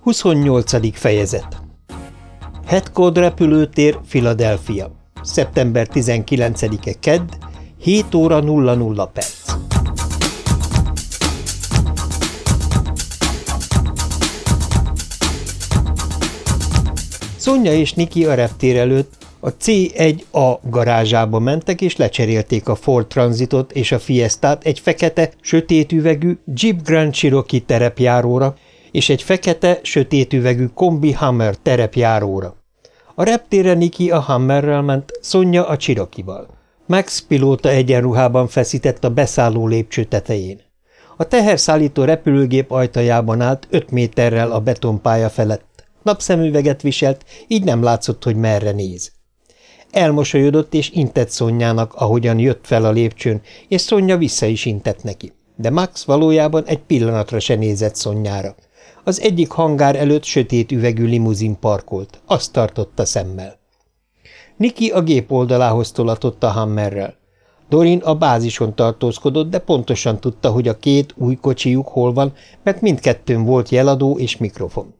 28. fejezet Headcode repülőtér, Philadelphia. Szeptember 19-e kedd, 7 óra 00 perc. Szonya és Niki a reptér előtt a C1A garázsába mentek és lecserélték a Ford Transitot és a Fiestát egy fekete, sötét üvegű Jeep Grand Cherokee terepjáróra és egy fekete, sötét üvegű kombi Hammer terepjáróra. A reptére Niki a Hammerrel ment, Szonya a Csirokival. Max pilóta egyenruhában feszített a beszálló lépcső tetején. A teherszállító repülőgép ajtajában állt öt méterrel a betonpálya felett. Napszemüveget viselt, így nem látszott, hogy merre néz. Elmosolyodott és intett Szonyának, ahogyan jött fel a lépcsőn, és Szonya vissza is intett neki. De Max valójában egy pillanatra se nézett Szonyára. Az egyik hangár előtt sötét üvegű limuzin parkolt, azt tartotta szemmel. Niki a gép oldalához tolatott a Hammerrel. Dorin a bázison tartózkodott, de pontosan tudta, hogy a két új kocsijuk hol van, mert mindkettőn volt jeladó és mikrofon.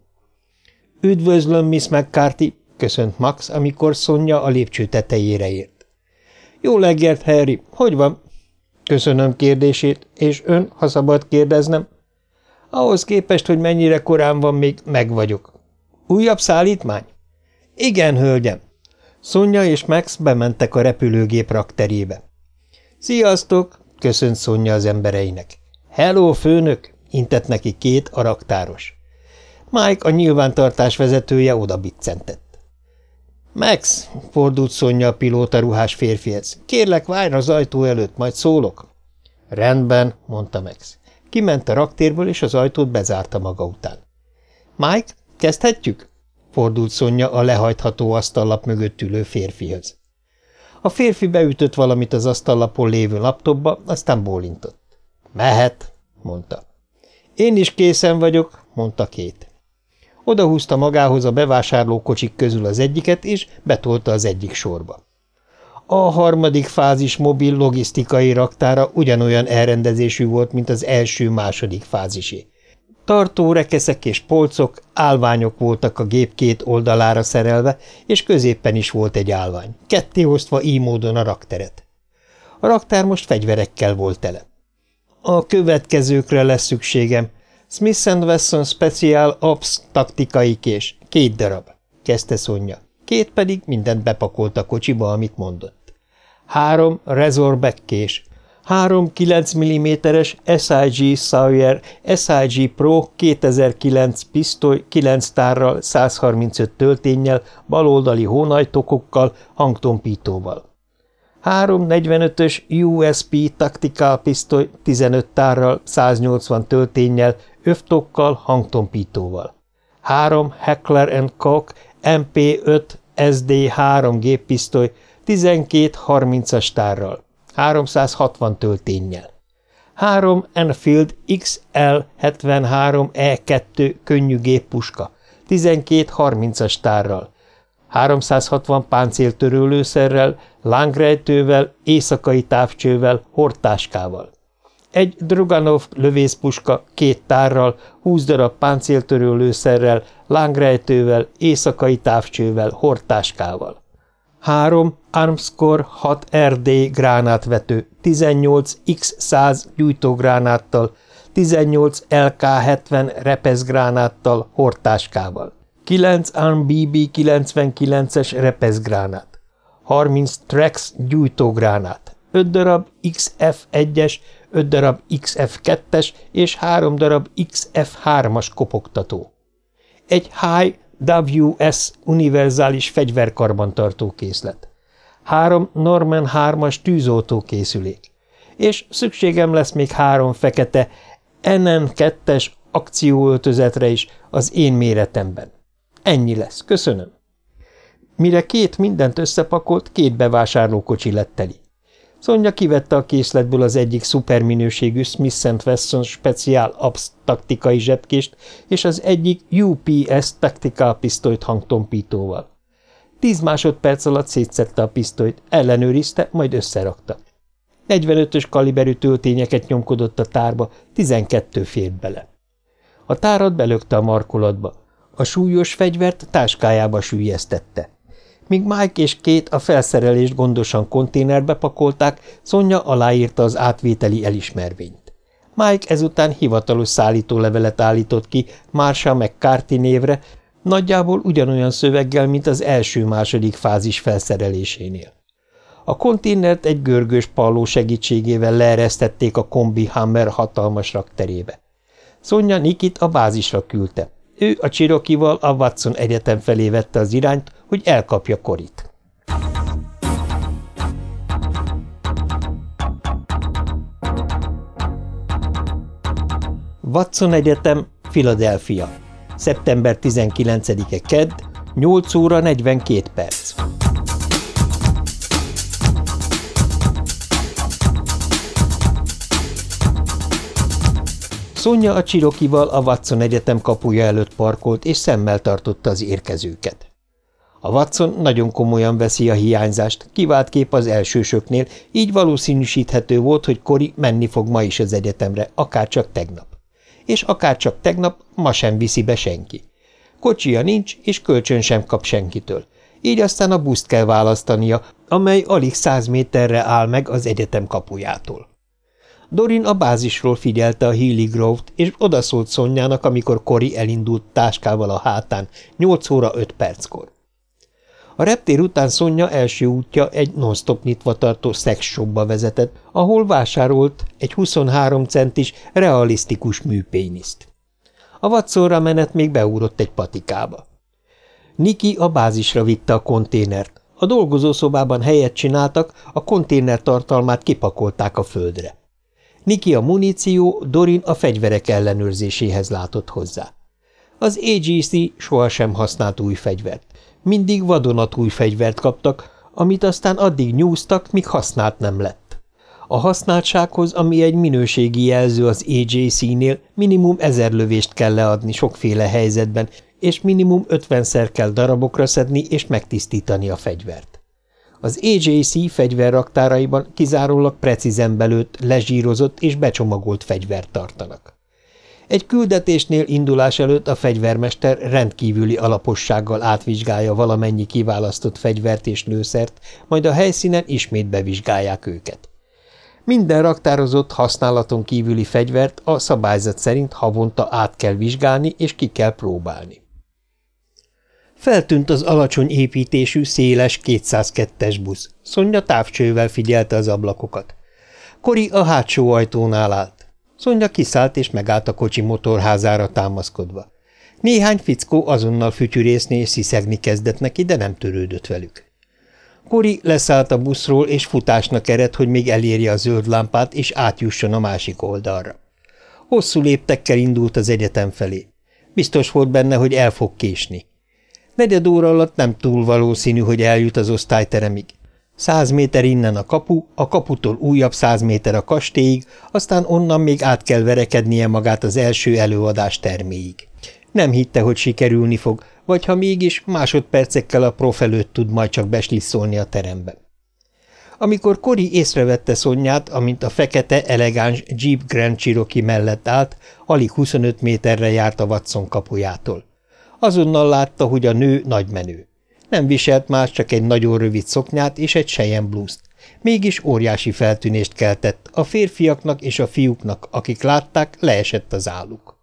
– Üdvözlöm, Miss McCarthy! – köszönt Max, amikor Szonya a lépcső tetejére ért. – Jó leggert, Harry! Hogy van? – Köszönöm kérdését, és ön, ha szabad kérdeznem – ahhoz képest, hogy mennyire korán van, még meg vagyok. Újabb szállítmány? Igen, hölgyem. Szonya és Max bementek a repülőgép rakterébe. Sziasztok, köszönt Szonya az embereinek. Hello, főnök, intett neki két a raktáros. Mike, a nyilvántartás vezetője oda biccentett. Max, fordult Szonya a pilóta ruhás férfihez, kérlek várj az ajtó előtt, majd szólok. Rendben, mondta Max. Kiment a raktérből, és az ajtót bezárta maga után. – Mike, kezdhetjük? – fordult Szonya a lehajtható asztallap mögött ülő férfihez. A férfi beütött valamit az asztallapon lévő laptopba, aztán bólintott. – Mehet – mondta. – Én is készen vagyok – mondta két. Odahúzta magához a bevásárlókocsik közül az egyiket, és betolta az egyik sorba. A harmadik fázis mobil logisztikai raktára ugyanolyan elrendezésű volt, mint az első-második fázisé. Tartó rekeszek és polcok, állványok voltak a gép két oldalára szerelve, és középpen is volt egy állvány, ketté osztva így módon a rakteret. A raktár most fegyverekkel volt tele. A következőkre lesz szükségem. Smith Wesson Special Ops taktikai kés, két darab, kezdte Szonya. Két pedig mindent bepakolt a kocsiba, amit mondott három Razorback kés, három 9 mm-es SIG Sawyer SIG Pro 2009 pisztoly 9 tárral, 135 tölténnyel, baloldali hónajtokokkal, hangtompítóval. Három 45-ös USP Tactical pisztoly 15 tárral, 180 tölténnyel, övtokkal, hangtompítóval. Három Heckler Koch MP5 SD3 géppisztoly 12 30-as tárral, 360 tölténnyel. 3 Enfield XL73E2 könnyű géppuska, 12 30-as tárral, 360 páncéltörőlőszerrel, lángrejtővel, éjszakai távcsővel, hortáskával. Egy Droganov lövészpuska két tárral, 20 darab páncéltörőlőszerrel, lángrejtővel, éjszakai távcsővel, hortáskával. 3 Armscore 6 RD gránátvető, 18 X100 gyújtógránáttal, 18 LK70 repeszgránáttal, hortáskával, 9 Arm BB 99-es repeszgránát, 30 Trex gyújtógránát, 5 darab XF1-es, 5 darab XF2-es és 3 darab XF3-as kopogtató. Egy High WS univerzális fegyverkarbantartó készlet. Három Norman 3-as tűzoltó készülék. És szükségem lesz még három fekete NN2-es akcióöltözetre is az én méretemben. Ennyi lesz, köszönöm. Mire két mindent összepakolt, két bevásárlókocsi lett teli. Szonya kivette a készletből az egyik szuperminőségű Smith Wesson Special Ops taktikai zsebkést és az egyik UPS Tactical pisztolyt hangtompítóval. Tíz másodperc alatt szétszette a pisztolyt, ellenőrizte, majd összerakta. 45-ös kaliberű töltényeket nyomkodott a tárba, 12 fért bele. A tárat belökte a markolatba. A súlyos fegyvert táskájába sűjesztette. Míg Mike és két a felszerelést gondosan konténerbe pakolták, Szonya aláírta az átvételi elismervényt. Mike ezután hivatalos szállítólevelet állított ki Marsha McCarthy névre, nagyjából ugyanolyan szöveggel, mint az első-második fázis felszerelésénél. A konténert egy görgős palló segítségével leeresztették a kombi Hammer hatalmas rakterébe. Szonya Nikit a bázisra küldte. Ő a Csirokival a Watson Egyetem felé vette az irányt, hogy elkapja Korit. Watson Egyetem, Philadelphia. Szeptember 19-e Kedd, 8 óra 42 perc. Szonya a Csirokival a Watson Egyetem kapuja előtt parkolt, és szemmel tartotta az érkezőket. A Watson nagyon komolyan veszi a hiányzást, kivált kép az elsősöknél, így valószínűsíthető volt, hogy Kori menni fog ma is az egyetemre, akár csak tegnap. És akár csak tegnap, ma sem viszi be senki. Kocsia nincs, és kölcsön sem kap senkitől. Így aztán a buszt kell választania, amely alig száz méterre áll meg az egyetem kapujától. Dorin a bázisról figyelte a Healy Grove-t, és odaszólt Szonyának, amikor Kori elindult táskával a hátán, 8 óra 5 perckor. A reptér után Szonya első útja egy non-stop nyitva tartó shopba vezetett, ahol vásárolt egy 23 centis, realisztikus műpéniszt. A vadszorra menet még beúrott egy patikába. Niki a bázisra vitte a konténert. A dolgozószobában helyet csináltak, a konténer tartalmát kipakolták a földre. Niki a muníció, Dorin a fegyverek ellenőrzéséhez látott hozzá. Az AGC sohasem használt új fegyvert. Mindig vadonatúj fegyvert kaptak, amit aztán addig nyúztak, míg használt nem lett. A használtsághoz, ami egy minőségi jelző az AJC-nél, minimum ezer lövést kell leadni sokféle helyzetben, és minimum ötvenszer kell darabokra szedni és megtisztítani a fegyvert. Az AJC fegyverraktáraiban kizárólag precízen belőtt, lezsírozott és becsomagolt fegyvert tartanak. Egy küldetésnél indulás előtt a fegyvermester rendkívüli alapossággal átvizsgálja valamennyi kiválasztott fegyvert és lőszert, majd a helyszínen ismét bevizsgálják őket. Minden raktározott használaton kívüli fegyvert a szabályzat szerint havonta át kell vizsgálni és ki kell próbálni. Feltűnt az alacsony építésű, széles 202-es busz. Szonya távcsővel figyelte az ablakokat. Kori a hátsó ajtónál állt. Szonya kiszállt és megállt a kocsi motorházára támaszkodva. Néhány fickó azonnal fütyűrészni és sziszegni kezdett neki, de nem törődött velük. Kori leszállt a buszról, és futásnak ered, hogy még elérje a zöld lámpát, és átjusson a másik oldalra. Hosszú léptekkel indult az egyetem felé. Biztos volt benne, hogy el fog késni. Negyed óra alatt nem túl valószínű, hogy eljut az osztályteremig. Száz méter innen a kapu, a kaputól újabb száz méter a kastélyig, aztán onnan még át kell verekednie magát az első előadás terméig. Nem hitte, hogy sikerülni fog, vagy ha mégis, másodpercekkel a prof előtt tud majd csak beslisszolni a terembe. Amikor Kori észrevette Szonyát, amint a fekete, elegáns Jeep Grand Cherokee mellett állt, alig 25 méterre járt a Watson kapujától. Azonnal látta, hogy a nő nagymenő. Nem viselt más, csak egy nagyon rövid szoknyát és egy sejen blúzt. Mégis óriási feltűnést keltett, a férfiaknak és a fiúknak, akik látták, leesett az álluk.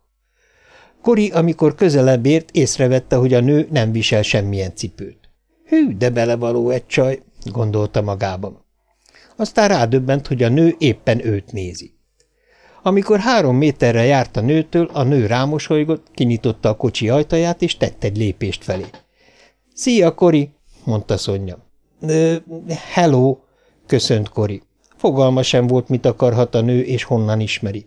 Kori, amikor közelebb ért, észrevette, hogy a nő nem visel semmilyen cipőt. Hű, de belevaló egy csaj, gondolta magában. Aztán rádöbbent, hogy a nő éppen őt nézi. Amikor három méterre járt a nőtől, a nő rámosolygott, kinyitotta a kocsi ajtaját, és tett egy lépést felé. – Szia, Kori! – mondta Szonya. – Hello! – köszönt Kori. Fogalma sem volt, mit akarhat a nő, és honnan ismeri.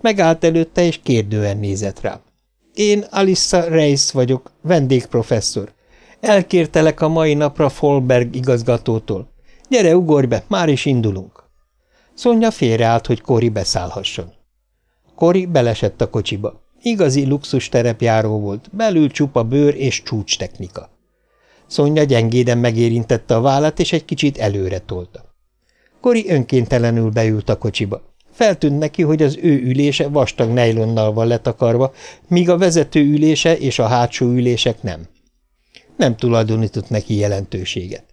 Megállt előtte, és kérdően nézett rá. – Én Alissa Reis vagyok, vendégprofesszor. Elkértelek a mai napra Folberg igazgatótól. Gyere, ugorj be, már is indulunk. Szonya félreállt, hogy Kori beszállhasson. Kori belesett a kocsiba. Igazi luxus terepjáró volt, belül csupa bőr és csúcs technika. Szonya gyengéden megérintette a vállat, és egy kicsit előre tolta. Kori önkéntelenül beült a kocsiba. feltűnt neki, hogy az ő ülése vastag nejlonnal van letakarva, míg a vezető ülése és a hátsó ülések nem. Nem tulajdonított neki jelentőséget.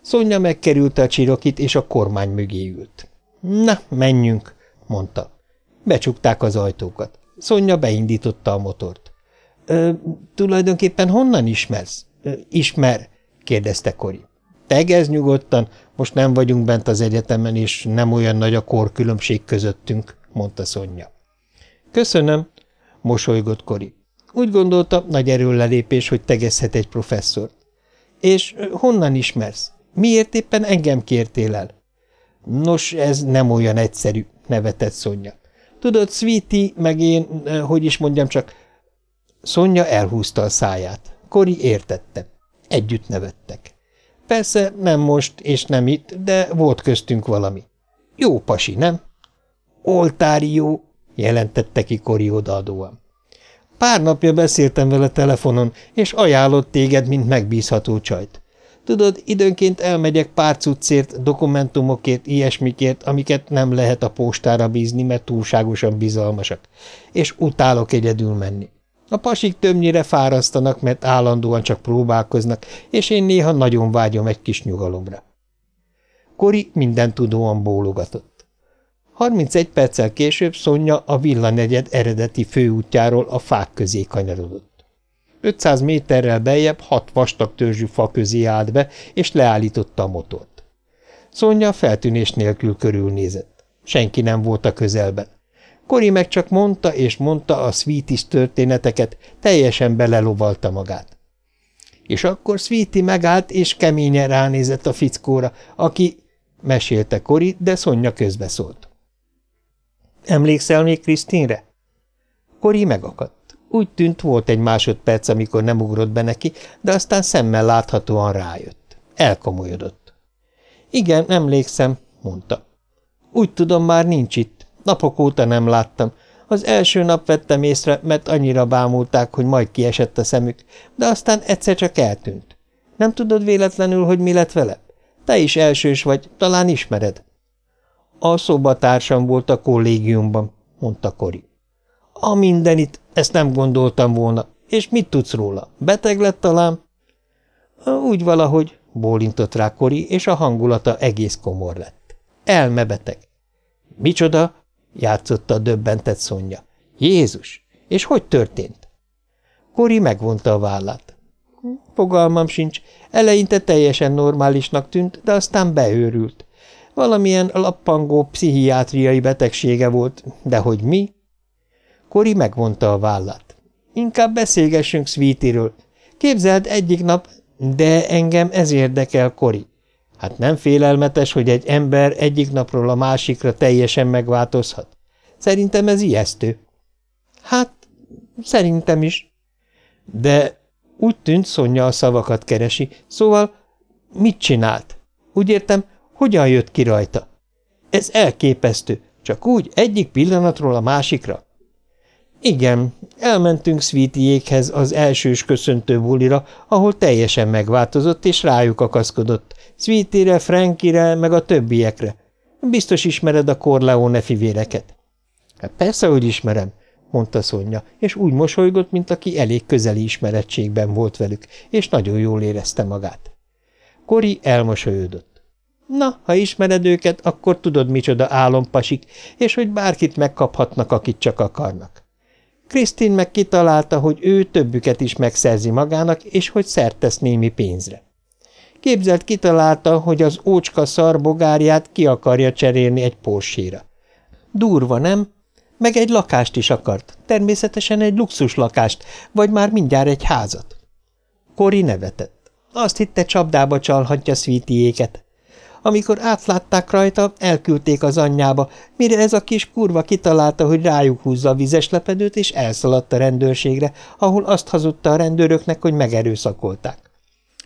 Szonya megkerülte a csirokit, és a kormány mögé ült. – Na, menjünk! – mondta. Becsukták az ajtókat. Szonya beindította a motort. Tulajdonképpen honnan ismersz? Ismer – kérdezte Kori. – Tegez nyugodtan, most nem vagyunk bent az egyetemen, és nem olyan nagy a korkülönbség közöttünk – mondta Szonya. – Köszönöm – mosolygott Kori. Úgy gondolta, nagy erőlelépés, hogy tegezhet egy professzort. – És honnan ismersz? Miért éppen engem kértél el? Nos, ez nem olyan egyszerű, nevetett Szonya. Tudod, Sweetie, meg én, hogy is mondjam csak... Szonya elhúzta a száját. Kori értette. Együtt nevettek. Persze nem most és nem itt, de volt köztünk valami. Jó pasi, nem? Oltári jó, jelentette ki Kori odaadóan. Pár napja beszéltem vele telefonon, és ajánlott téged, mint megbízható csajt. Tudod, időnként elmegyek pár cuccért, dokumentumokért, ilyesmikért, amiket nem lehet a postára bízni, mert túlságosan bizalmasak, és utálok egyedül menni. A pasik többnyire fárasztanak, mert állandóan csak próbálkoznak, és én néha nagyon vágyom egy kis nyugalomra. Kori minden tudóan bólogatott. 31 perccel később Szonya a villanegyed eredeti főútjáról a fák közé kanyarodott. 500 méterrel beljebb hat vastag törzsű fa közé állt be, és leállította a motort. Szonya feltűnés nélkül körülnézett. Senki nem volt a közelben. Kori meg csak mondta és mondta a Sweetis történeteket, teljesen belelovalta magát. És akkor Sweetie megállt, és keményen ránézett a fickóra, aki... mesélte Kori, de Szonya közbeszólt. Emlékszel még Krisztinre? Kori megakadt. Úgy tűnt, volt egy másodperc, amikor nem ugrott be neki, de aztán szemmel láthatóan rájött. Elkomolyodott. Igen, emlékszem, mondta. Úgy tudom, már nincs itt. Napok óta nem láttam. Az első nap vettem észre, mert annyira bámulták, hogy majd kiesett a szemük, de aztán egyszer csak eltűnt. Nem tudod véletlenül, hogy mi lett vele? Te is elsős vagy, talán ismered. A szobatársam volt a kollégiumban, mondta Kori. A mindenit, ezt nem gondoltam volna. És mit tudsz róla? Beteg lett talán? Úgy valahogy, bólintott rá Kori, és a hangulata egész komor lett. Elmebeteg. Micsoda? Játszotta a döbbentett Szonya. Jézus! És hogy történt? Kori megvonta a vállát. Fogalmam sincs. Eleinte teljesen normálisnak tűnt, de aztán beőrült. Valamilyen lappangó pszichiátriai betegsége volt, de hogy mi? Kori megvonta a vállát. Inkább beszélgessünk Sweetie-ről. Képzeld egyik nap, de engem ez érdekel, Kori. Hát nem félelmetes, hogy egy ember egyik napról a másikra teljesen megváltozhat. Szerintem ez ijesztő. Hát, szerintem is. De úgy tűnt, Szonya a szavakat keresi, szóval mit csinált? Úgy értem, hogyan jött ki rajta? Ez elképesztő, csak úgy egyik pillanatról a másikra. Igen, elmentünk Sweetiékhez az elsős köszöntő bulira, ahol teljesen megváltozott és rájuk akaszkodott. Sweetire, Frankire, meg a többiekre. Biztos ismered a Corleone fivéreket. Hát persze, hogy ismerem, mondta Szonya, és úgy mosolygott, mint aki elég közeli ismerettségben volt velük, és nagyon jól érezte magát. Kori elmosolyodott. Na, ha ismered őket, akkor tudod, micsoda álompasik, és hogy bárkit megkaphatnak, akit csak akarnak. Krisztin meg kitalálta, hogy ő többüket is megszerzi magának, és hogy szert tesz némi pénzre. Képzelt kitalálta, hogy az ócska szarbogárját ki akarja cserélni egy porséra. Durva, nem? Meg egy lakást is akart, természetesen egy luxus lakást, vagy már mindjárt egy házat. Kori nevetett. Azt hitte, csapdába csalhatja szvítiéket. Amikor átlátták rajta, elküldték az anyjába, mire ez a kis kurva kitalálta, hogy rájuk húzza a vizes lepedőt, és elszaladt a rendőrségre, ahol azt hazudta a rendőröknek, hogy megerőszakolták.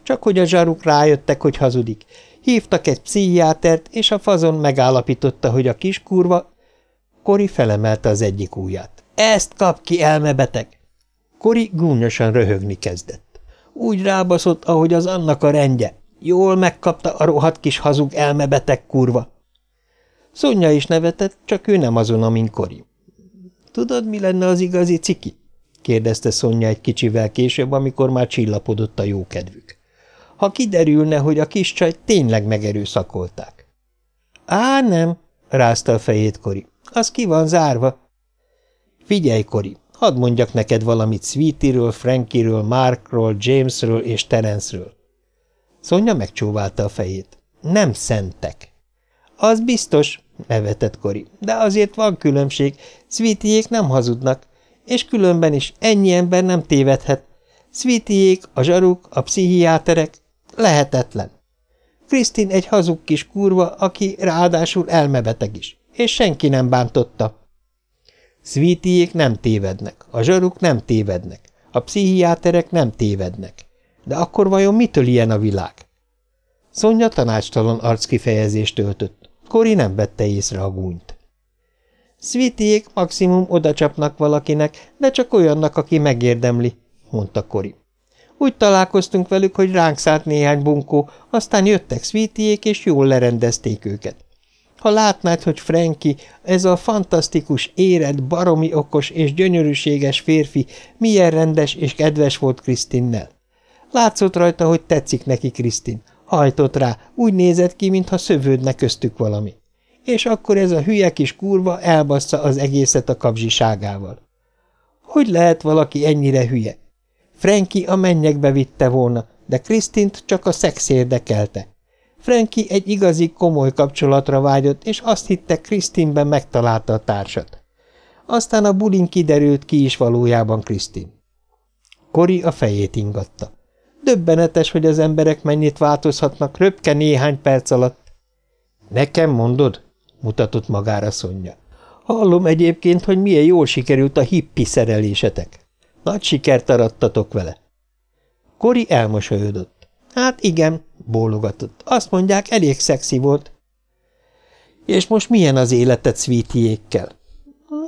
Csak hogy a zsaruk rájöttek, hogy hazudik. Hívtak egy pszichiátert, és a fazon megállapította, hogy a kis kurva... Kori felemelte az egyik ujját. Ezt kap ki, elmebeteg! Kori gúnyosan röhögni kezdett. Úgy rábaszott, ahogy az annak a rendje. Jól megkapta a rohadt kis hazug elmebeteg kurva. Szonya is nevetett, csak ő nem azon, amin Kori. Tudod, mi lenne az igazi ciki? kérdezte Szonya egy kicsivel később, amikor már csillapodott a jókedvük. Ha kiderülne, hogy a kis csaj tényleg megerőszakolták. Á, nem, rázta a fejét Kori. Az ki van zárva. Figyelj, Kori, hadd mondjak neked valamit Sweetie-ről, Frankie-ről, Markról, Jamesről és Terenceről. Szonya megcsóválta a fejét. Nem szentek. Az biztos, nevetett Kori, de azért van különbség. Sweetiék nem hazudnak, és különben is ennyi ember nem tévedhet. Sweetiék, a zsaruk, a pszichiáterek. Lehetetlen. Krisztin egy hazug kis kurva, aki ráadásul elmebeteg is, és senki nem bántotta. Sweetiék nem tévednek, a zsaruk nem tévednek, a pszichiáterek nem tévednek. De akkor vajon mitől ilyen a világ? Szonya tanácstalan arckifejezést öltött. Kori nem vette észre a gúnyt. Sweetiék maximum odacsapnak valakinek, de csak olyannak, aki megérdemli, mondta Kori. Úgy találkoztunk velük, hogy ránk szállt néhány bunkó, aztán jöttek Sweetiék, és jól lerendezték őket. Ha látnád, hogy Franki, ez a fantasztikus, éred, baromi okos és gyönyörűséges férfi milyen rendes és kedves volt Krisztinnel. Látszott rajta, hogy tetszik neki Krisztin. Hajtott rá, úgy nézett ki, mintha szövődne köztük valami. És akkor ez a hülye kis kurva elbassza az egészet a kapzsiságával. Hogy lehet valaki ennyire hülye? Franki a mennyekbe vitte volna, de Krisztint csak a szex érdekelte. Franki egy igazi komoly kapcsolatra vágyott, és azt hitte, Krisztinben megtalálta a társat. Aztán a bulin kiderült ki is valójában Krisztin. Kori a fejét ingatta. Döbbenetes, hogy az emberek mennyit változhatnak röpke néhány perc alatt. Nekem mondod? mutatott magára Szonya. Hallom egyébként, hogy milyen jól sikerült a hippi szerelésetek. Nagy sikert arattatok vele. Kori elmosolyodott. Hát igen, bólogatott. Azt mondják, elég szexi volt. És most milyen az életed Sweetiékkel?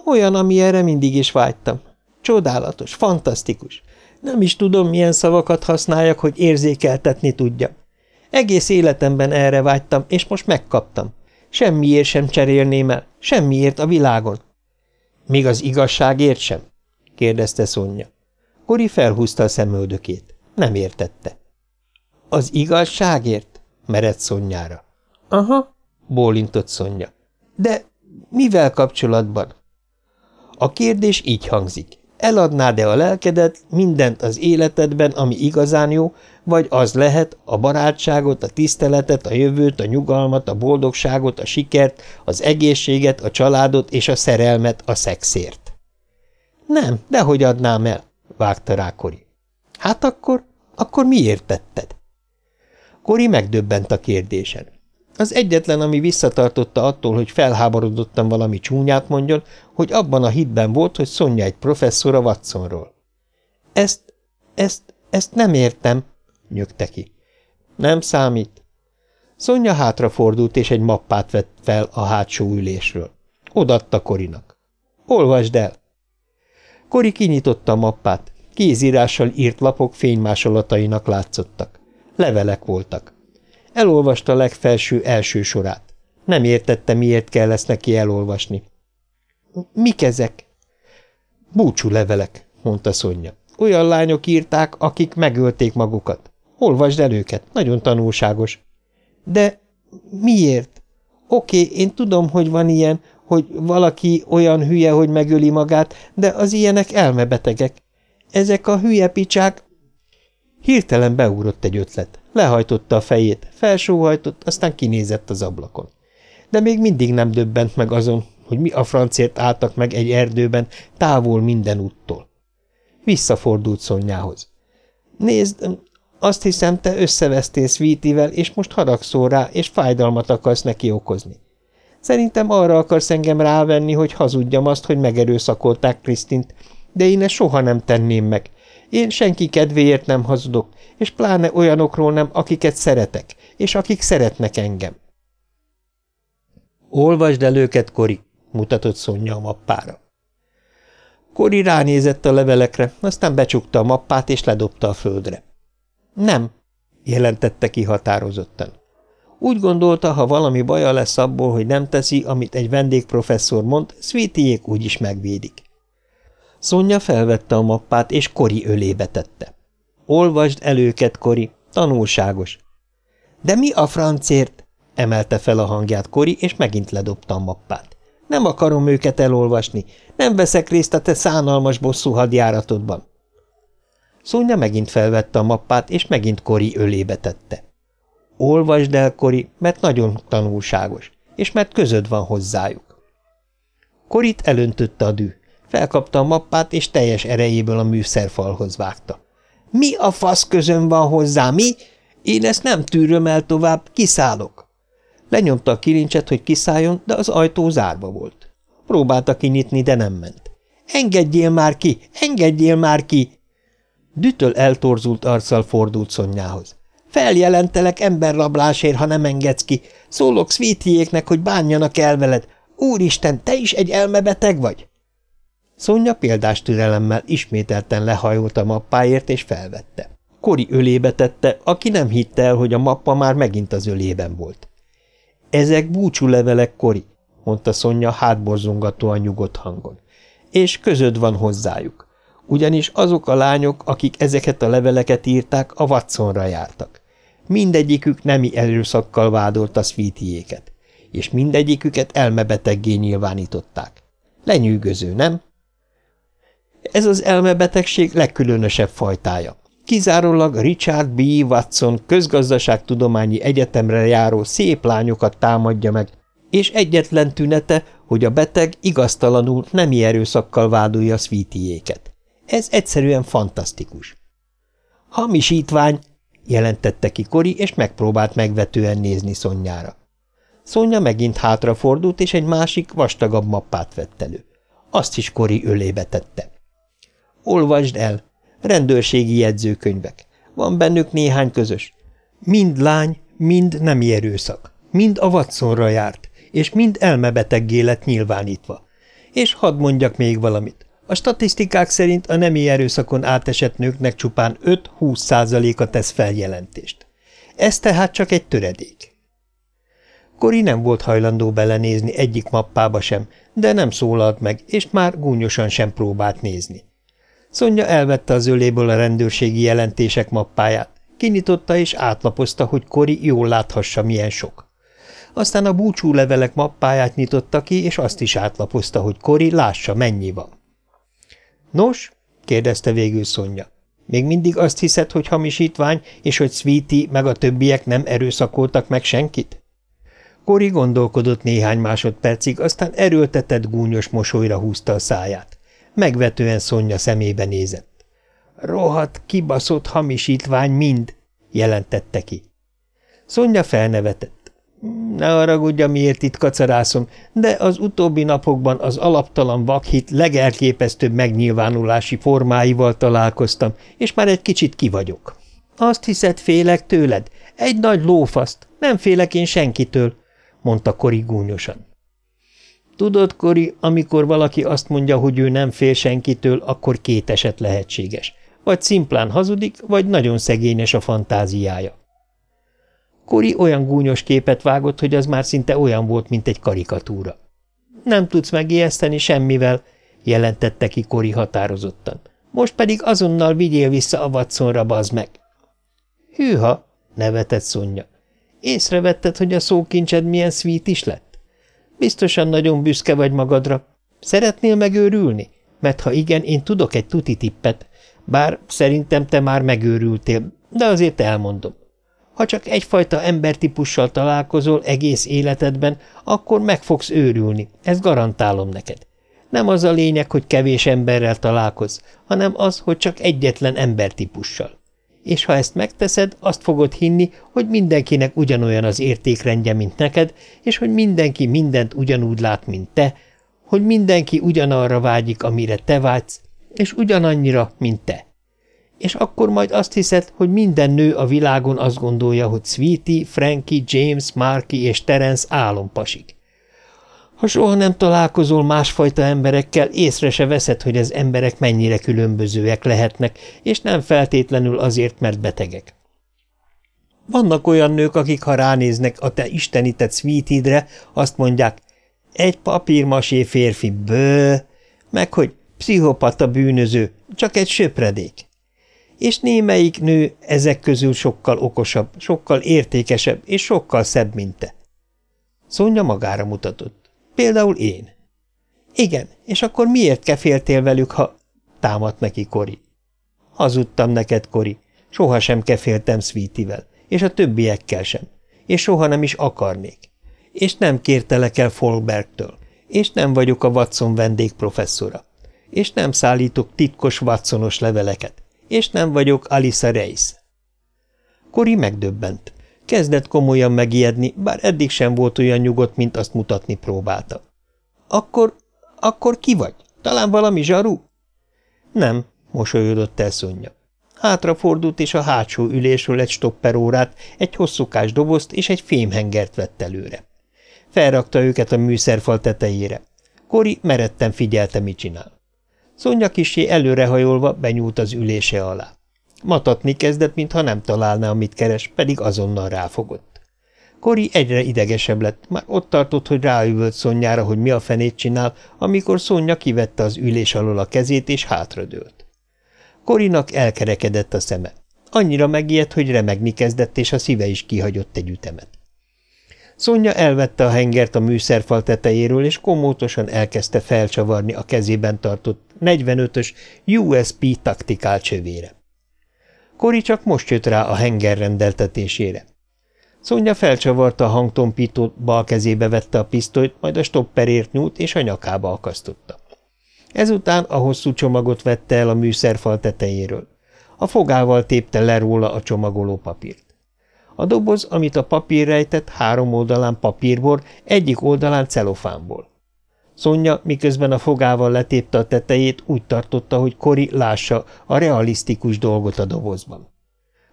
Olyan, ami erre mindig is vágytam. Csodálatos, fantasztikus. Nem is tudom, milyen szavakat használjak, hogy érzékeltetni tudjam. Egész életemben erre vágytam, és most megkaptam. Semmiért sem cserélném el, semmiért a világon. Még az igazságért sem? kérdezte Szonya. Kori felhúzta a szemöldökét. Nem értette. Az igazságért? mered Szonyára. Aha, bólintott Szonya. De mivel kapcsolatban? A kérdés így hangzik. Eladnád-e a lelkedet, mindent az életedben, ami igazán jó, vagy az lehet a barátságot, a tiszteletet, a jövőt, a nyugalmat, a boldogságot, a sikert, az egészséget, a családot és a szerelmet a szexért? Nem, dehogy adnám el, vágta rá Kori. Hát akkor, akkor miért tetted? Kori megdöbbent a kérdésen. Az egyetlen, ami visszatartotta attól, hogy felháborodottan valami csúnyát mondjon, hogy abban a hitben volt, hogy Szonya egy professzor a Watsonról. Ezt, ezt, ezt nem értem, nyögte ki. Nem számít. Szonya hátrafordult, és egy mappát vett fel a hátsó ülésről. Odatta Korinak. Olvasd el! Kori kinyitotta a mappát. Kézírással írt lapok fénymásolatainak látszottak. Levelek voltak. Elolvasta a legfelső első sorát. Nem értette, miért kell ezt neki elolvasni. – Mik ezek? – Búcsú levelek, mondta Szonya. Olyan lányok írták, akik megölték magukat. Olvasd el őket, nagyon tanulságos. De miért? Oké, én tudom, hogy van ilyen, hogy valaki olyan hülye, hogy megöli magát, de az ilyenek elmebetegek. Ezek a hülye picsák... Hirtelen beugrott egy ötlet. Lehajtotta a fejét, felsóhajtott, aztán kinézett az ablakon. De még mindig nem döbbent meg azon, hogy mi a francért álltak meg egy erdőben, távol minden úttól. Visszafordult Szonyához. Nézd, azt hiszem, te összevesztél Sweetivel, és most haragszol rá, és fájdalmat akarsz neki okozni. Szerintem arra akarsz engem rávenni, hogy hazudjam azt, hogy megerőszakolták Krisztint, de én ezt soha nem tenném meg. Én senki kedvéért nem hazudok, és pláne olyanokról nem, akiket szeretek, és akik szeretnek engem. Olvasd el őket, Kori, mutatott Szonya a mappára. Kori ránézett a levelekre, aztán becsukta a mappát és ledobta a földre. Nem, jelentette ki határozottan. Úgy gondolta, ha valami baja lesz abból, hogy nem teszi, amit egy vendégprofesszor mond, Sweetiék úgyis megvédik. Szonya felvette a mappát, és Kori ölébe tette. Olvasd el őket, Kori, tanulságos. De mi a francért? emelte fel a hangját Kori, és megint ledobta a mappát. Nem akarom őket elolvasni, nem veszek részt a te szánalmas bosszú hadjáratodban. Szonya megint felvette a mappát, és megint Kori ölébe tette. Olvasd el, Kori, mert nagyon tanulságos, és mert közöd van hozzájuk. Korit elöntötte a dű. Felkapta a mappát, és teljes erejéből a műszerfalhoz vágta. – Mi a fasz közön van hozzá, mi? Én ezt nem tűröm el tovább, kiszállok. Lenyomta a kilincset, hogy kiszálljon, de az ajtó zárva volt. Próbálta kinyitni, de nem ment. – Engedjél már ki! Engedjél már ki! Dütől eltorzult arccal fordult Szonyához. Feljelentelek emberrablásért, ha nem engedsz ki. Szólok Sweetiéknek, hogy bánjanak el veled. Úristen, te is egy elmebeteg vagy? Szonya példás türelemmel ismételten lehajolt a mappáért, és felvette. Kori ölébe tette, aki nem hitte el, hogy a mappa már megint az ölében volt. Ezek búcsú levelek, Kori, mondta Szonya hátborzongatóan nyugodt hangon. És közöd van hozzájuk. Ugyanis azok a lányok, akik ezeket a leveleket írták, a Watsonra jártak. Mindegyikük nemi erőszakkal vádolta Sweetiéket, és mindegyiküket elmebeteggé nyilvánították. Lenyűgöző, nem? Ez az elmebetegség legkülönösebb fajtája. Kizárólag Richard B. Watson közgazdaságtudományi egyetemre járó szép lányokat támadja meg, és egyetlen tünete, hogy a beteg igaztalanul nemi erőszakkal vádolja Sweetiéket. Ez egyszerűen fantasztikus. Hamisítvány, jelentette ki Kori, és megpróbált megvetően nézni Szonyára. Szonya megint hátrafordult, és egy másik, vastagabb mappát vett elő. Azt is Kori ölébe tette. Olvasd el, rendőrségi jegyzőkönyvek. Van bennük néhány közös. Mind lány, mind nem erőszak. Mind a Watsonra járt, és mind elmebeteggé lett nyilvánítva. És hadd mondjak még valamit. A statisztikák szerint a nemi erőszakon átesett nőknek csupán 5-20 százaléka tesz feljelentést. Ez tehát csak egy töredék. Kori nem volt hajlandó belenézni egyik mappába sem, de nem szólalt meg, és már gúnyosan sem próbált nézni. Szonya elvette az öléből a rendőrségi jelentések mappáját, kinyitotta és átlapozta, hogy Kori jól láthassa, milyen sok. Aztán a búcsú levelek mappáját nyitotta ki, és azt is átlapozta, hogy Kori lássa, mennyi van. Nos? kérdezte végül Szonya. Még mindig azt hiszed, hogy hamisítvány, és hogy Sweetie meg a többiek nem erőszakoltak meg senkit? Kori gondolkodott néhány másodpercig, aztán erőltetett gúnyos mosolyra húzta a száját. Megvetően Szonya szemébe nézett. Rohadt, kibaszott hamisítvány mind, jelentette ki. Szonya felnevetett. Ne haragudja, miért itt kacarászom, de az utóbbi napokban az alaptalan vakhit legelképesztőbb megnyilvánulási formáival találkoztam, és már egy kicsit kivagyok. Azt hiszed, félek tőled? Egy nagy lófaszt. Nem félek én senkitől, mondta Kori gúnyosan. Tudod, Kori, amikor valaki azt mondja, hogy ő nem fél senkitől, akkor két eset lehetséges. Vagy szimplán hazudik, vagy nagyon szegényes a fantáziája. Kori olyan gúnyos képet vágott, hogy az már szinte olyan volt, mint egy karikatúra. Nem tudsz megijeszteni semmivel, jelentette ki Kori határozottan. Most pedig azonnal vigyél vissza a Watsonra, bazd meg. Hűha, nevetett Szonya. Észrevetted, hogy a szókincsed milyen szvít is lett? Biztosan nagyon büszke vagy magadra. Szeretnél megőrülni? Mert ha igen, én tudok egy tuti tippet, bár szerintem te már megőrültél, de azért elmondom. Ha csak egyfajta embertípussal találkozol egész életedben, akkor meg fogsz őrülni, ezt garantálom neked. Nem az a lényeg, hogy kevés emberrel találkozz, hanem az, hogy csak egyetlen embertípussal. És ha ezt megteszed, azt fogod hinni, hogy mindenkinek ugyanolyan az értékrendje, mint neked, és hogy mindenki mindent ugyanúgy lát, mint te, hogy mindenki ugyanarra vágyik, amire te vágysz, és ugyanannyira, mint te és akkor majd azt hiszed, hogy minden nő a világon azt gondolja, hogy Sweetie, Frankie, James, Marky és Terence álompasik. Ha soha nem találkozol másfajta emberekkel, észre se veszed, hogy az emberek mennyire különbözőek lehetnek, és nem feltétlenül azért, mert betegek. Vannak olyan nők, akik ha ránéznek a te istenített sweetidre, azt mondják, egy papírmasé férfi, bő, meg hogy pszichopata bűnöző, csak egy söpredék. És némelyik nő ezek közül sokkal okosabb, sokkal értékesebb és sokkal szebb, mint te. Szonya magára mutatott. Például én. Igen, és akkor miért keféltél velük, ha... támadt neki Kori. Hazudtam neked, Kori. Soha sem keféltem Sweetivel, és a többiekkel sem. És soha nem is akarnék. És nem kértelek el Folbergtől. És nem vagyok a Watson vendégprofesszora. És nem szállítok titkos Watsonos leveleket. És nem vagyok Alisa Reis. Kori megdöbbent. Kezdett komolyan megijedni, bár eddig sem volt olyan nyugodt, mint azt mutatni próbálta. Akkor, akkor ki vagy? Talán valami zsaru? Nem, mosolyodott el Szonya. Hátrafordult, és a hátsó ülésről egy stopperórát, egy hosszúkás dobozt és egy fémhengert vett előre. Felrakta őket a műszerfal tetejére. Kori meretten figyelte, mit csinál. Szonya kisé előrehajolva benyúlt az ülése alá. Matatni kezdett, mintha nem találna, amit keres, pedig azonnal ráfogott. Kori egyre idegesebb lett, már ott tartott, hogy ráüvölt Szonyára, hogy mi a fenét csinál, amikor Szonya kivette az ülés alól a kezét és hátradőlt. Korinak elkerekedett a szeme. Annyira megijedt, hogy remegni kezdett, és a szíve is kihagyott egy ütemet. Szonya elvette a hengert a műszerfal tetejéről, és komótosan elkezdte felcsavarni a kezében tartott 45-ös USP taktikál csövére. Kori csak most jött rá a henger rendeltetésére. Szonya felcsavarta a hangtompítót, bal kezébe vette a pisztolyt, majd a stopperért nyúlt, és a nyakába akasztotta. Ezután a hosszú csomagot vette el a műszerfal tetejéről. A fogával tépte le róla a csomagoló papírt. A doboz, amit a papír rejtett, három oldalán papírbor, egyik oldalán celofánból. Szonya, miközben a fogával letépte a tetejét, úgy tartotta, hogy Kori lássa a realisztikus dolgot a dobozban.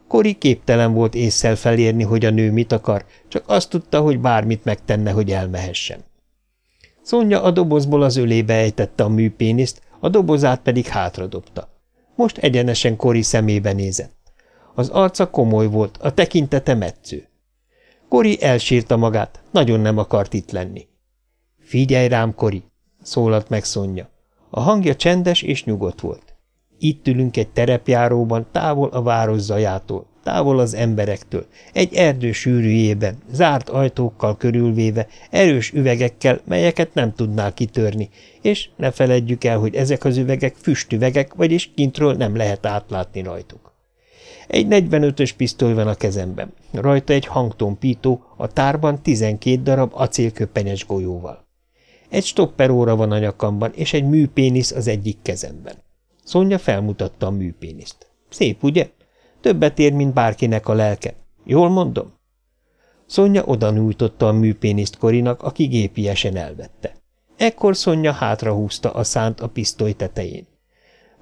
Kori képtelen volt észszel felérni, hogy a nő mit akar, csak azt tudta, hogy bármit megtenne, hogy elmehessen. Szonya a dobozból az ölébe ejtette a műpéniszt, a dobozát pedig hátradobta. Most egyenesen Kori szemébe nézett. Az arca komoly volt, a tekintete metsző. Kori elsírta magát, nagyon nem akart itt lenni. – Figyelj rám, Kori! – szólalt meg Szonya. A hangja csendes és nyugodt volt. Itt ülünk egy terepjáróban, távol a város zajától, távol az emberektől, egy erdő sűrűjében, zárt ajtókkal körülvéve, erős üvegekkel, melyeket nem tudnál kitörni, és ne feledjük el, hogy ezek az üvegek füstüvegek, vagyis kintről nem lehet átlátni rajtuk. Egy 45-ös pisztoly van a kezemben, rajta egy hangtompító, a tárban 12 darab acélköpenyes golyóval. Egy stopperóra van a nyakamban, és egy műpénisz az egyik kezemben. Szonya felmutatta a műpéniszt. Szép, ugye? Többet ér, mint bárkinek a lelke. Jól mondom? Szonya oda nyújtotta a műpéniszt Korinak, aki gépiesen elvette. Ekkor Szonya hátrahúzta a szánt a pisztoly tetején.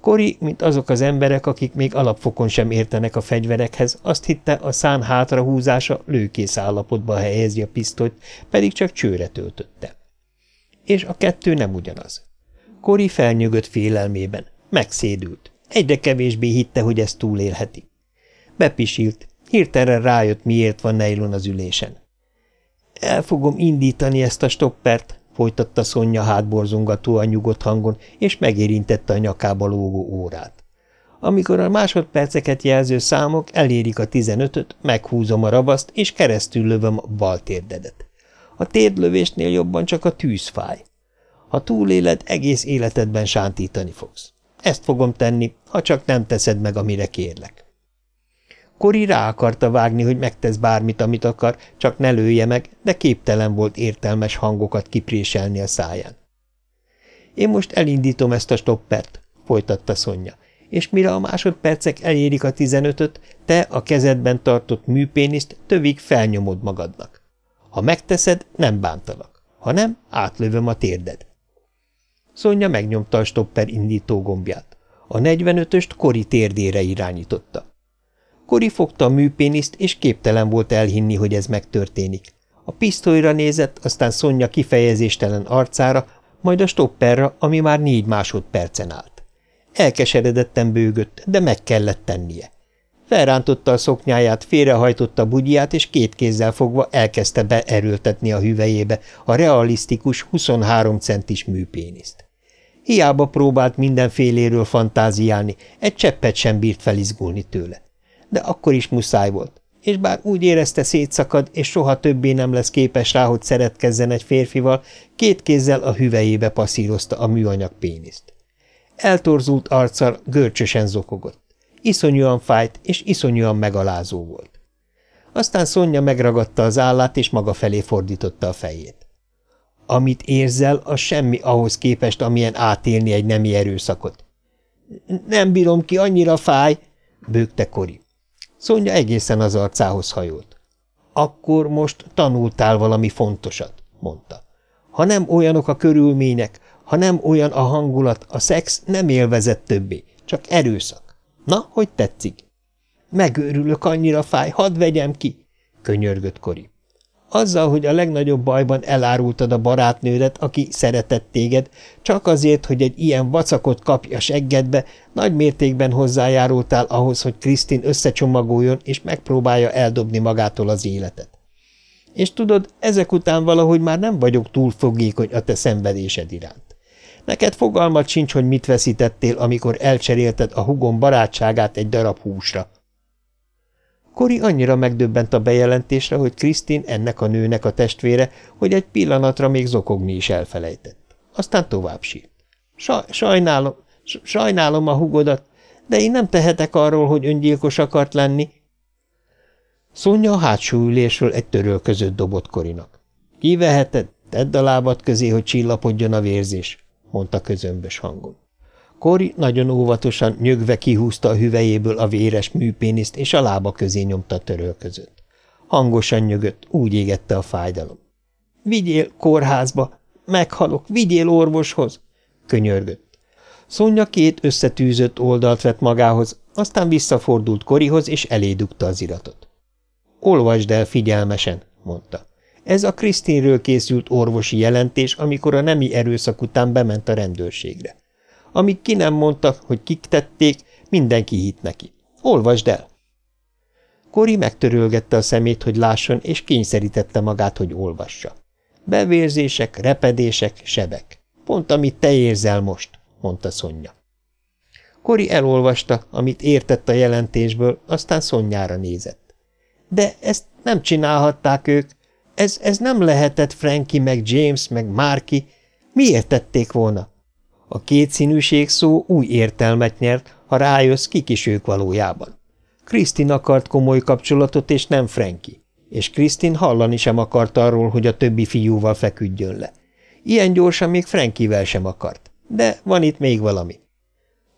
Kori, mint azok az emberek, akik még alapfokon sem értenek a fegyverekhez, azt hitte, a szán hátrahúzása lőkész állapotba helyezi a pisztolyt, pedig csak csőre töltötte. És a kettő nem ugyanaz. Kori felnyögött félelmében, megszédült. Egyre kevésbé hitte, hogy ezt túlélheti. Bepisilt, hirtelen rájött, miért van Neilon az ülésen. El fogom indítani ezt a stoppert, folytatta Szonya hátborzongatóan nyugodt hangon, és megérintette a nyakába lógó órát. Amikor a másodperceket jelző számok elérik a tizenötöt, meghúzom a ravaszt, és keresztül lövöm a bal térdedet. A térdlövésnél jobban csak a tűz fáj. Ha túléled, egész életedben sántítani fogsz. Ezt fogom tenni, ha csak nem teszed meg, amire kérlek. Kori rá akarta vágni, hogy megtesz bármit, amit akar, csak ne lője meg, de képtelen volt értelmes hangokat kipréselni a száján. Én most elindítom ezt a stoppert, folytatta Szonya, és mire a másodpercek elérik a tizenötöt, te a kezedben tartott műpéniszt tövig felnyomod magadnak. Ha megteszed, nem bántalak, ha nem, átlövöm a térded. Szonya megnyomta a stopper indító gombját. A 45-öst Kori térdére irányította. Kori fogta a műpéniszt, és képtelen volt elhinni, hogy ez megtörténik. A pisztolyra nézett, aztán Szonya kifejezéstelen arcára, majd a stopperra, ami már négy másodpercen állt. Elkeseredetten bőgött, de meg kellett tennie. Felrántotta a szoknyáját, félrehajtotta a bugyját, és két kézzel fogva elkezdte beerőltetni a hüvelyébe a realisztikus 23 centis műpéniszt. Hiába próbált mindenféléről fantáziálni, egy cseppet sem bírt felizgulni tőle. De akkor is muszáj volt, és bár úgy érezte szétszakad, és soha többé nem lesz képes rá, hogy szeretkezzen egy férfival, két kézzel a hüvelyébe passzírozta a műanyag péniszt. Eltorzult arccal görcsösen zokogott. Iszonyúan fájt, és iszonyúan megalázó volt. Aztán Szonya megragadta az állát, és maga felé fordította a fejét. Amit érzel, az semmi ahhoz képest, amilyen átélni egy nemi erőszakot. Nem bírom ki, annyira fáj, bőgte Kori. Szonya egészen az arcához hajolt. Akkor most tanultál valami fontosat, mondta. Ha nem olyanok a körülmények, ha nem olyan a hangulat, a szex nem élvezett többé, csak erőszak. Na, hogy tetszik? Megőrülök, annyira fáj, hadd vegyem ki, könyörgött Kori. Azzal, hogy a legnagyobb bajban elárultad a barátnődet, aki szeretett téged, csak azért, hogy egy ilyen vacakot kapj a seggedbe, nagy mértékben hozzájárultál ahhoz, hogy Krisztin összecsomagoljon és megpróbálja eldobni magától az életet. És tudod, ezek után valahogy már nem vagyok túl fogékony a te szenvedésed iránt. Neked fogalmat sincs, hogy mit veszítettél, amikor elcserélted a hugom barátságát egy darab húsra. Kori annyira megdöbbent a bejelentésre, hogy Krisztin ennek a nőnek a testvére, hogy egy pillanatra még zokogni is elfelejtett. Aztán tovább sírt. Saj, sajnálom, sajnálom a hugodat, de én nem tehetek arról, hogy öngyilkos akart lenni. Szonya a hátsó ülésről egy töröl között dobott Korinak. Kiveheted, tedd a lábad közé, hogy csillapodjon a vérzés, mondta közömbös hangon. Kori nagyon óvatosan nyögve kihúzta a hüvelyéből a véres műpéniszt, és a lába közé nyomta töröl között. Hangosan nyögött, úgy égette a fájdalom. – Vigyél kórházba! Meghalok! Vigyél orvoshoz! – könyörgött. Szonya két összetűzött oldalt vett magához, aztán visszafordult Korihoz, és elédugta az iratot. – Olvasd el figyelmesen! – mondta. Ez a Krisztinről készült orvosi jelentés, amikor a nemi erőszak után bement a rendőrségre. Amíg ki nem mondta, hogy kik tették, mindenki hitt neki. Olvasd el! Kori megtörölgette a szemét, hogy lásson, és kényszerítette magát, hogy olvassa. Bevérzések, repedések, sebek. Pont amit te érzel most, mondta Szonya. Kori elolvasta, amit értett a jelentésből, aztán Szonyára nézett. De ezt nem csinálhatták ők. Ez, ez nem lehetett Frankie, meg James, meg Marky. Miért tették volna? A kétszínűség szó új értelmet nyert, ha rájössz, kik is ők valójában. Krisztin akart komoly kapcsolatot, és nem Franki, és Krisztin hallani sem akart arról, hogy a többi fiúval feküdjön le. Ilyen gyorsan még Frankivel sem akart. De van itt még valami.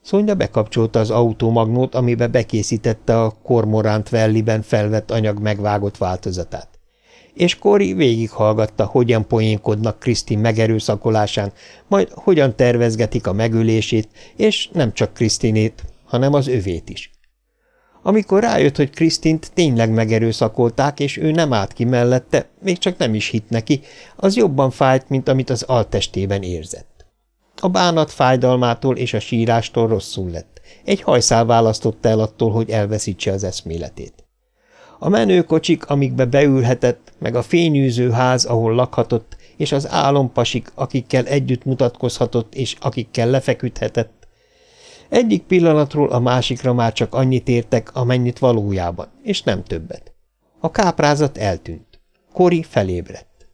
Szonya bekapcsolta az automagnót, amibe bekészítette a Kormoránt Velliben felvett anyag megvágott változatát és Kori végighallgatta, hogyan poénkodnak Krisztin megerőszakolásán, majd hogyan tervezgetik a megölését, és nem csak Krisztinét, hanem az övét is. Amikor rájött, hogy Krisztint tényleg megerőszakolták, és ő nem állt ki mellette, még csak nem is hitt neki, az jobban fájt, mint amit az altestében érzett. A bánat fájdalmától és a sírástól rosszul lett. Egy hajszál választotta el attól, hogy elveszítse az eszméletét. A menőkocsik, amikbe beülhetett, meg a fényűző ház, ahol lakhatott, és az álompasik, akikkel együtt mutatkozhatott, és akikkel lefeküdhetett. Egyik pillanatról a másikra már csak annyit értek, amennyit valójában, és nem többet. A káprázat eltűnt. Kori felébredt.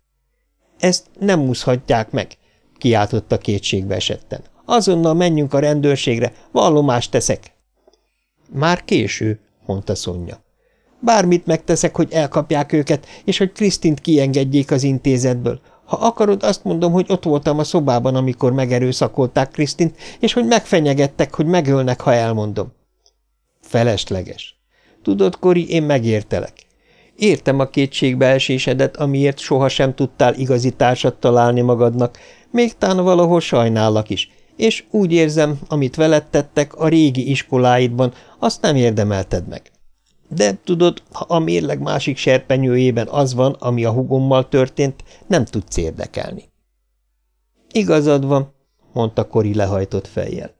Ezt nem úszhatják meg, kiáltotta kétségbe esetten. Azonnal menjünk a rendőrségre, vallomást teszek. Már késő, mondta Szonya. Bármit megteszek, hogy elkapják őket, és hogy Krisztint kiengedjék az intézetből. Ha akarod, azt mondom, hogy ott voltam a szobában, amikor megerőszakolták Krisztint, és hogy megfenyegettek, hogy megölnek, ha elmondom. Felesleges. Tudod, Kori, én megértelek. Értem a kétségbeesésedet, amiért sohasem tudtál igazi társat találni magadnak, még tán valahol sajnállak is, és úgy érzem, amit veled tettek a régi iskoláidban, azt nem érdemelted meg. De tudod, ha a mérleg másik serpenyőjében az van, ami a hugommal történt, nem tudsz érdekelni. Igazad van, mondta Kori lehajtott fejjel.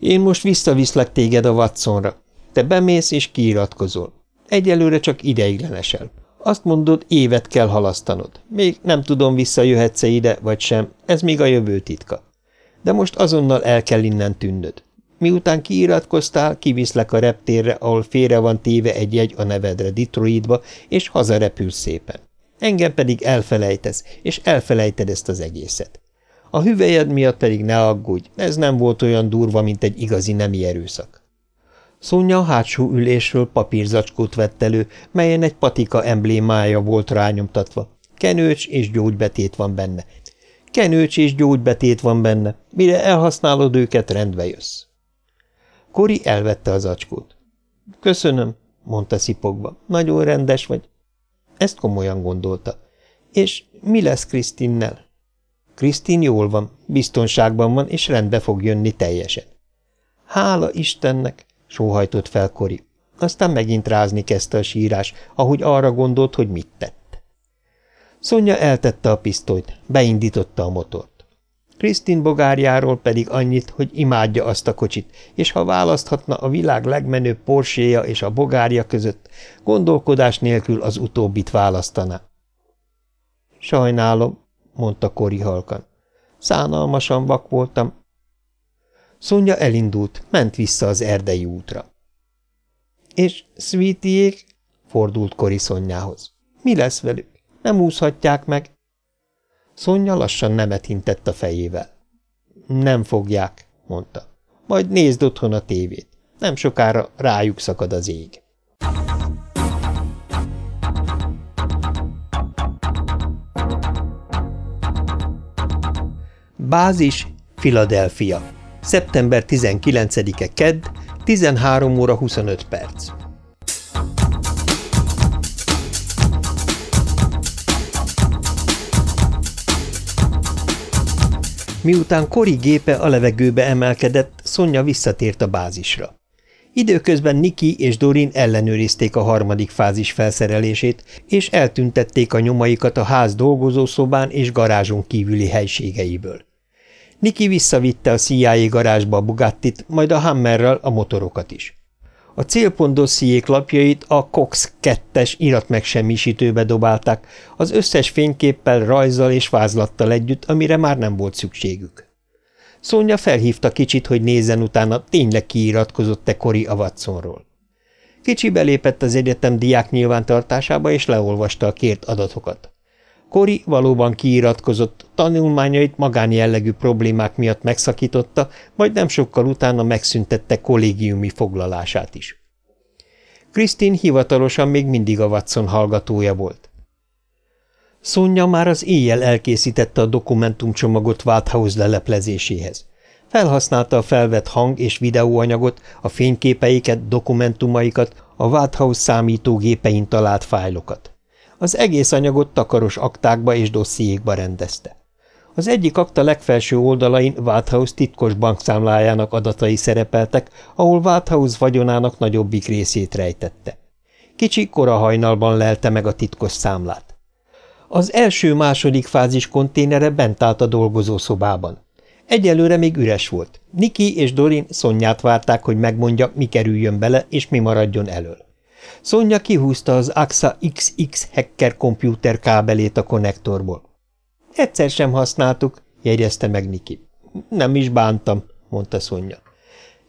Én most visszaviszlek téged a Watsonra. Te bemész és kiiratkozol. Egyelőre csak ideiglenesen. Azt mondod, évet kell halasztanod. Még nem tudom, visszajöhetsz-e ide, vagy sem, ez még a jövő titka. De most azonnal el kell innen tűnnöd. Miután kiiratkoztál, kiviszlek a reptérre, ahol félre van téve egy jegy a nevedre Detroitba, és hazarepülsz szépen. Engem pedig elfelejtesz, és elfelejted ezt az egészet. A hüvelyed miatt pedig ne aggódj, ez nem volt olyan durva, mint egy igazi nemi erőszak. Szonya a hátsó ülésről papírzacskót vett elő, melyen egy patika emblémája volt rányomtatva. Kenőcs és gyógybetét van benne. Kenőcs és gyógybetét van benne. Mire elhasználod őket, rendbe jössz. Kori elvette az acskót. Köszönöm, mondta szipogva. Nagyon rendes vagy. Ezt komolyan gondolta. És mi lesz Krisztinnel? Krisztin jól van, biztonságban van, és rendbe fog jönni teljesen. Hála Istennek, sóhajtott fel Kori. Aztán megint rázni kezdte a sírás, ahogy arra gondolt, hogy mit tett. Szonya eltette a pisztolyt, beindította a motort. Krisztin bogárjáról pedig annyit, hogy imádja azt a kocsit, és ha választhatna a világ legmenőbb porséja és a bogárja között, gondolkodás nélkül az utóbbit választaná. Sajnálom, mondta Kori halkan. Szánalmasan vak voltam. Szonya elindult, ment vissza az erdei útra. És Sweetiék? fordult Kori Szonyához. Mi lesz velük? Nem úszhatják meg? Szonya lassan nemet intett a fejével. Nem fogják, mondta. Majd nézd otthon a tévét. Nem sokára rájuk szakad az ég. Bázis, Philadelphia. Szeptember 19-e Kedd, 13 óra 25 perc. Miután Kori gépe a levegőbe emelkedett, Szonya visszatért a bázisra. Időközben Niki és Dorin ellenőrizték a harmadik fázis felszerelését, és eltüntették a nyomaikat a ház dolgozószobán és garázson kívüli helységeiből. Niki visszavitte a CIA garázsba a Bugattit, majd a Hammerrel a motorokat is. A célpont dossziék lapjait a Cox 2-es iratmegsemmisítőbe dobálták, az összes fényképpel, rajzzal és vázlattal együtt, amire már nem volt szükségük. Szónya felhívta kicsit, hogy nézzen utána, tényleg kiiratkozott-e Kori a Watsonról. Kicsi belépett az egyetem diák nyilvántartásába, és leolvasta a kért adatokat. Kori valóban kiiratkozott, tanulmányait magánjellegű problémák miatt megszakította, majd nem sokkal utána megszüntette kollégiumi foglalását is. Krisztin hivatalosan még mindig a Watson hallgatója volt. Szonya már az éjjel elkészítette a dokumentumcsomagot Walthouse leleplezéséhez. Felhasználta a felvett hang- és videóanyagot, a fényképeiket, dokumentumaikat, a Walthouse számítógépein talált fájlokat. Az egész anyagot takaros aktákba és dossziékba rendezte. Az egyik akta legfelső oldalain Walthouse titkos bankszámlájának adatai szerepeltek, ahol Walthouse vagyonának nagyobbik részét rejtette. Kicsi kora hajnalban lelte meg a titkos számlát. Az első-második fázis konténere bent állt a dolgozószobában. Egyelőre még üres volt. Niki és Dorin Szonyát várták, hogy megmondja, mi kerüljön bele, és mi maradjon elől. Szonya kihúzta az AXA XX hacker kompjúter kábelét a konnektorból. Egyszer sem használtuk, jegyezte meg Niki. Nem is bántam, mondta Szonya.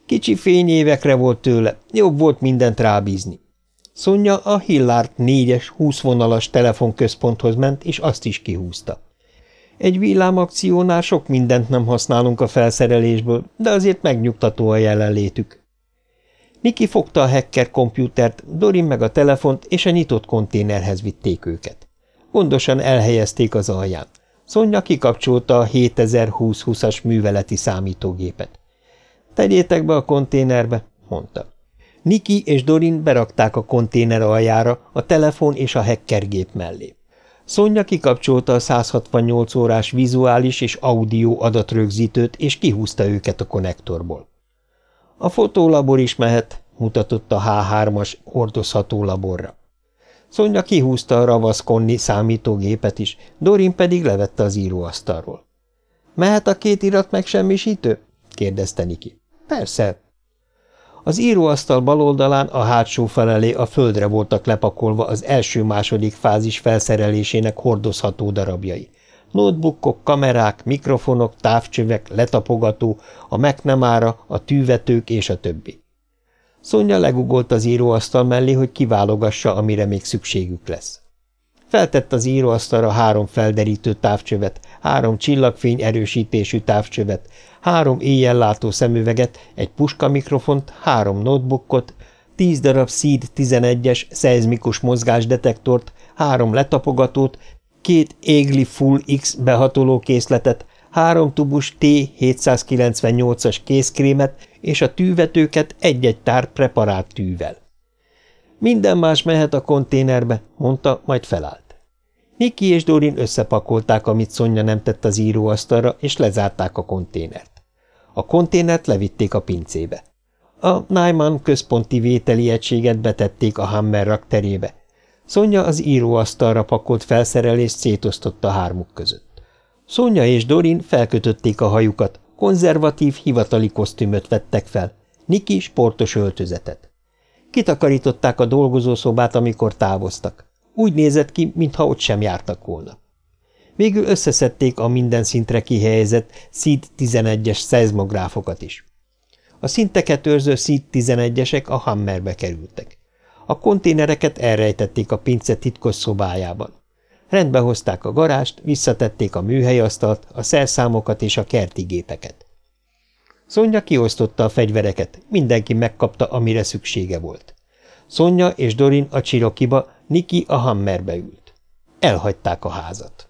Kicsi fényévekre volt tőle, jobb volt mindent rábízni. Szonya a Hillard négyes, húszvonalas telefonközponthoz ment, és azt is kihúzta. Egy villámakciónál sok mindent nem használunk a felszerelésből, de azért megnyugtató a jelenlétük. Niki fogta a hacker kompjútert, Dorin meg a telefont, és a nyitott konténerhez vitték őket. Gondosan elhelyezték az alján. Szonya kikapcsolta a 7020-20-as műveleti számítógépet. Tegyétek be a konténerbe, mondta. Niki és Dorin berakták a konténer aljára a telefon és a hackergép mellé. Szonya kikapcsolta a 168 órás vizuális és audio adatrögzítőt, és kihúzta őket a konnektorból. A fotólabor is mehet, mutatott a H3-as hordozható laborra. Szonya kihúzta a ravaszkonni számítógépet is, Dorin pedig levette az íróasztalról. – Mehet a két irat megsemmisítő? – kérdezte Niki. – Persze. Az íróasztal bal oldalán a hátsó felelé a földre voltak lepakolva az első-második fázis felszerelésének hordozható darabjai. Notebookok, kamerák, mikrofonok, távcsövek, letapogató, a McNamara, a tűvetők és a többi. Szonya legugolt az íróasztal mellé, hogy kiválogassa, amire még szükségük lesz. Feltett az íróasztalra három felderítő távcsövet, három csillagfény erősítésű távcsövet, három éjjellátó szemüveget, egy puskamikrofont, három notebookot, tíz darab SEED 11-es szeizmikus mozgásdetektort, három letapogatót, két Egli Full X behatoló készletet, három tubus T-798-as kézkrémet és a tűvetőket egy-egy tár preparált tűvel. Minden más mehet a konténerbe, mondta, majd felállt. Niki és Dorin összepakolták, amit Szonya nem tett az íróasztalra, és lezárták a konténert. A konténert levitték a pincébe. A Naiman központi vételi egységet betették a Hammer rakterébe. Szonya az íróasztalra pakolt felszerelést szétosztotta hármuk között. Szonya és Dorin felkötötték a hajukat, konzervatív, hivatali kosztümöt vettek fel, Niki sportos öltözetet. Kitakarították a dolgozószobát, amikor távoztak. Úgy nézett ki, mintha ott sem jártak volna. Végül összeszedték a minden szintre kihelyezett SEED 11-es szeizmográfokat is. A szinteket őrző SEED 11-esek a Hammerbe kerültek. A konténereket elrejtették a pince titkos szobájában. Rendbe hozták a garást, visszatették a műhelyasztalt, a szerszámokat és a kerti gépeket. Szonya kiosztotta a fegyvereket, mindenki megkapta, amire szüksége volt. Szonya és Dorin a csirokiba, Niki a hammerbe ült. Elhagyták a házat.